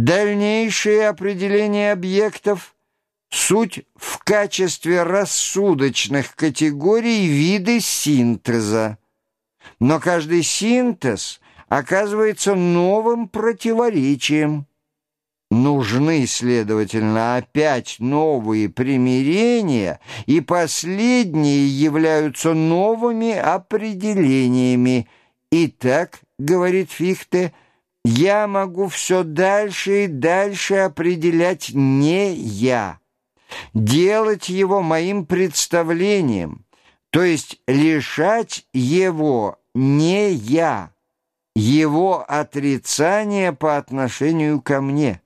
Дальнейшее определение объектов — суть в качестве рассудочных категорий виды синтеза. Но каждый синтез оказывается новым противоречием. Нужны, следовательно, опять новые примирения, и последние являются новыми определениями. Итак, говорит Фихте, — я могу все дальше и дальше определять не я, делать его моим представлением, то есть лишать его не я, его отрицание по отношению ко мне.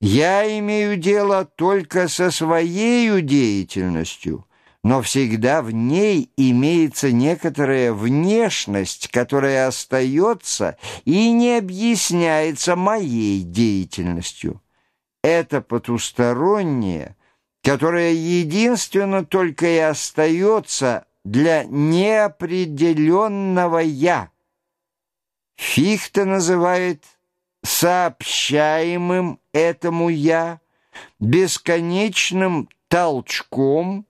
Я имею дело только со своей деятельностью – но всегда в ней имеется некоторая внешность, которая остается и не объясняется моей деятельностью. Это потустороннее, которое единственно только и остается для неопределенного «я». Фихта называет сообщаемым этому «я» бесконечным толчком –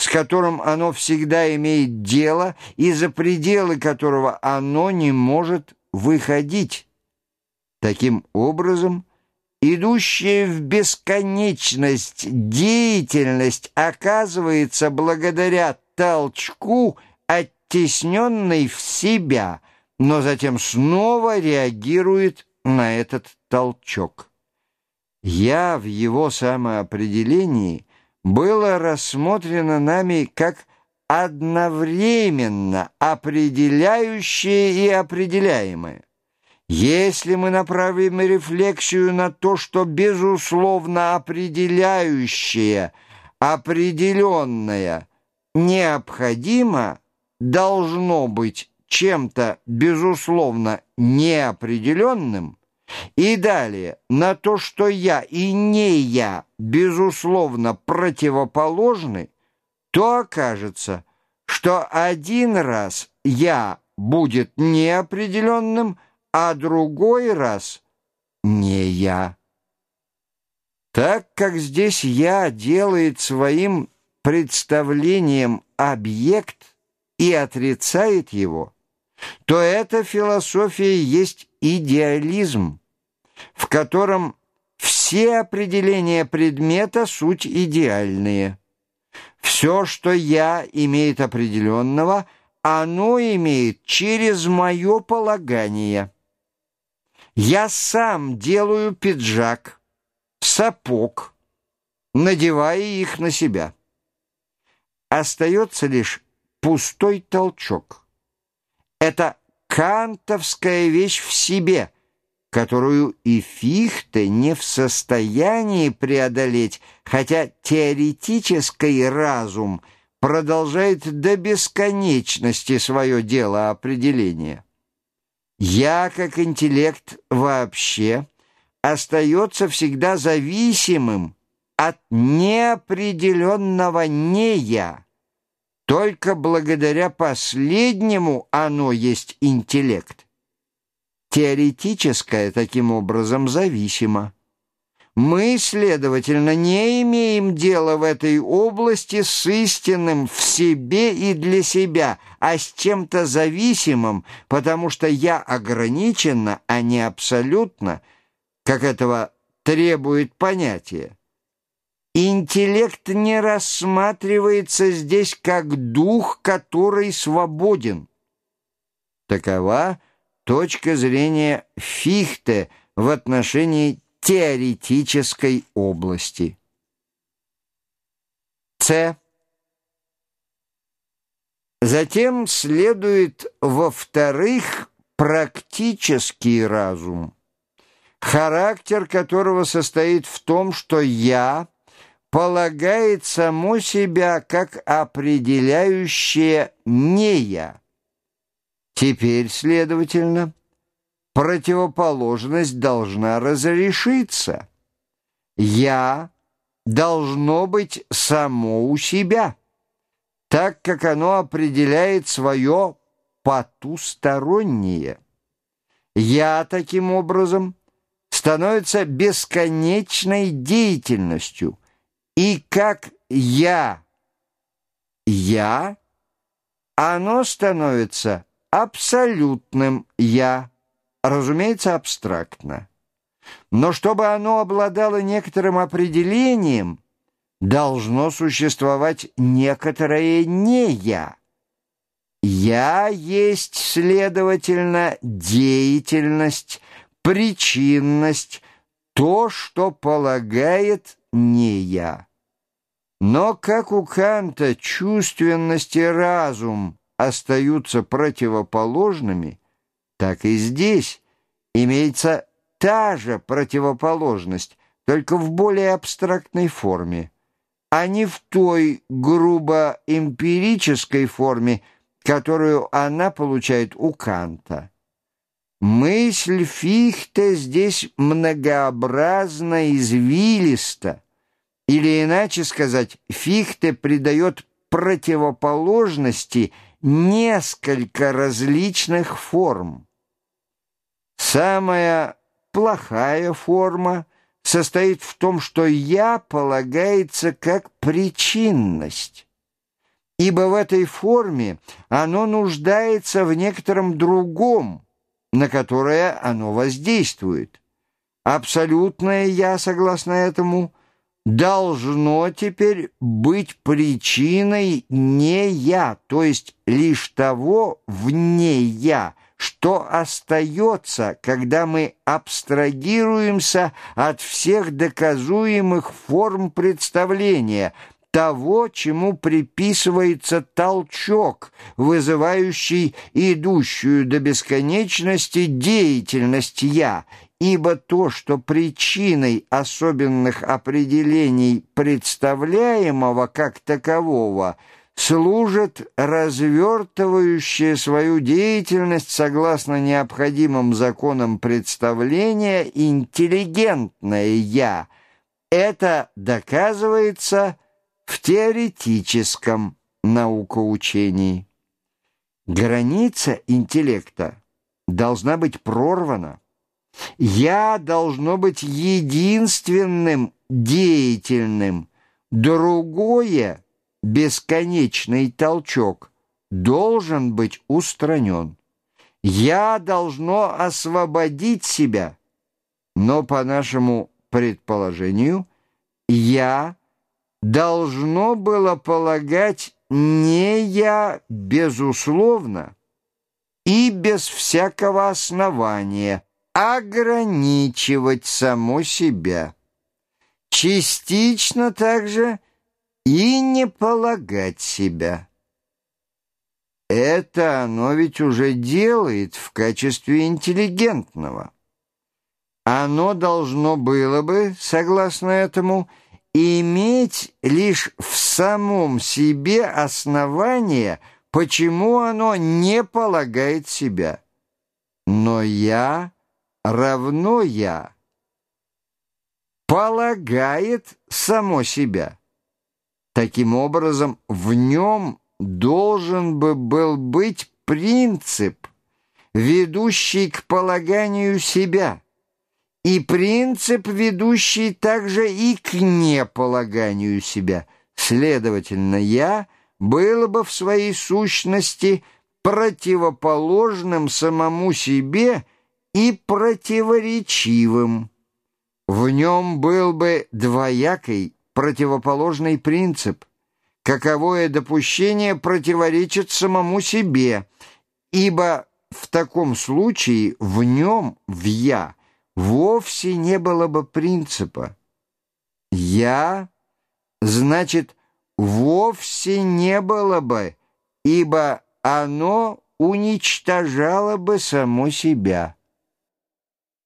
с которым оно всегда имеет дело и за пределы которого оно не может выходить. Таким образом, идущая в бесконечность деятельность оказывается благодаря толчку, оттесненной в себя, но затем снова реагирует на этот толчок. Я в его самоопределении – было рассмотрено нами как одновременно определяющее и определяемое. Если мы направим рефлексию на то, что безусловно определяющее, определенное, необходимо, должно быть чем-то безусловно неопределенным, и далее, на то, что я и не я, безусловно, противоположны, то окажется, что один раз я будет неопределенным, а другой раз не я. Так как здесь «я» делает своим представлением объект и отрицает его, то эта философия есть идеализм, в котором все определения предмета суть идеальные. Все, что я имеет определенного, оно имеет через мое полагание. Я сам делаю пиджак, сапог, надевая их на себя. Остается лишь пустой толчок. Это кантовская вещь в себе — которую и Фихте не в состоянии преодолеть, хотя теоретический разум продолжает до бесконечности свое дело определения. Я, как интеллект вообще, остается всегда зависимым от неопределенного «не я». Только благодаря последнему оно есть интеллект. Теоретическое, таким образом, зависимо. Мы, следовательно, не имеем дела в этой области с истинным в себе и для себя, а с чем-то зависимым, потому что я ограниченно, а не абсолютно, как этого требует понятие. Интеллект не рассматривается здесь как дух, который свободен. Такова точка зрения Фихте в отношении теоретической области. С. Затем следует, во-вторых, практический разум, характер которого состоит в том, что «я» полагает само себя как определяющее «не я». Теперь, следовательно, противоположность должна разрешиться. «Я» должно быть само у себя, так как оно определяет свое потустороннее. «Я» таким образом становится бесконечной деятельностью, и как «я» «я», оно становится абсолютным «я», разумеется, абстрактно. Но чтобы оно обладало некоторым определением, должно существовать некоторое «не я». «Я» есть, следовательно, деятельность, причинность, то, что полагает «не я». Но как у Канта чувственность и разум остаются противоположными, так и здесь имеется та же противоположность, только в более абстрактной форме, а не в той грубо эмпирической форме, которую она получает у Канта. Мысль Фихте здесь многообразно извилиста, или иначе сказать, Фихте придает противоположности несколько различных форм. Самая плохая форма состоит в том, что «я» полагается как причинность, ибо в этой форме оно нуждается в некотором другом, на которое оно воздействует. Абсолютное «я», согласно этому, должно теперь быть причиной не «я», то есть лишь того вне «я», что остается, когда мы абстрагируемся от всех доказуемых форм представления, того, чему приписывается толчок, вызывающий идущую до бесконечности деятельность «я», ибо то, что причиной особенных определений представляемого как такового служит развертывающая свою деятельность согласно необходимым законам представления интеллигентное «я». Это доказывается в теоретическом наукоучении. Граница интеллекта должна быть прорвана. Я должно быть единственным деятельным, другое, бесконечный толчок, должен быть устранен. Я должно освободить себя, но по нашему предположению я должно было полагать не я безусловно и без всякого основания – ограничивать само себя. Частично также и не полагать себя. Это оно ведь уже делает в качестве интеллигентного. Оно должно было бы, согласно этому, иметь лишь в самом себе основание, почему оно не полагает себя. Но я равно «я» полагает само себя. Таким образом, в нем должен бы был быть принцип, ведущий к полаганию себя, и принцип, ведущий также и к неполаганию себя. Следовательно, «я» было бы в своей сущности противоположным самому себе – и противоречивым. В нем был бы двоякий противоположный принцип. Каковое допущение противоречит самому себе, ибо в таком случае в нем, в «я», вовсе не было бы принципа. «Я» значит вовсе не было бы, ибо оно уничтожало бы само себя.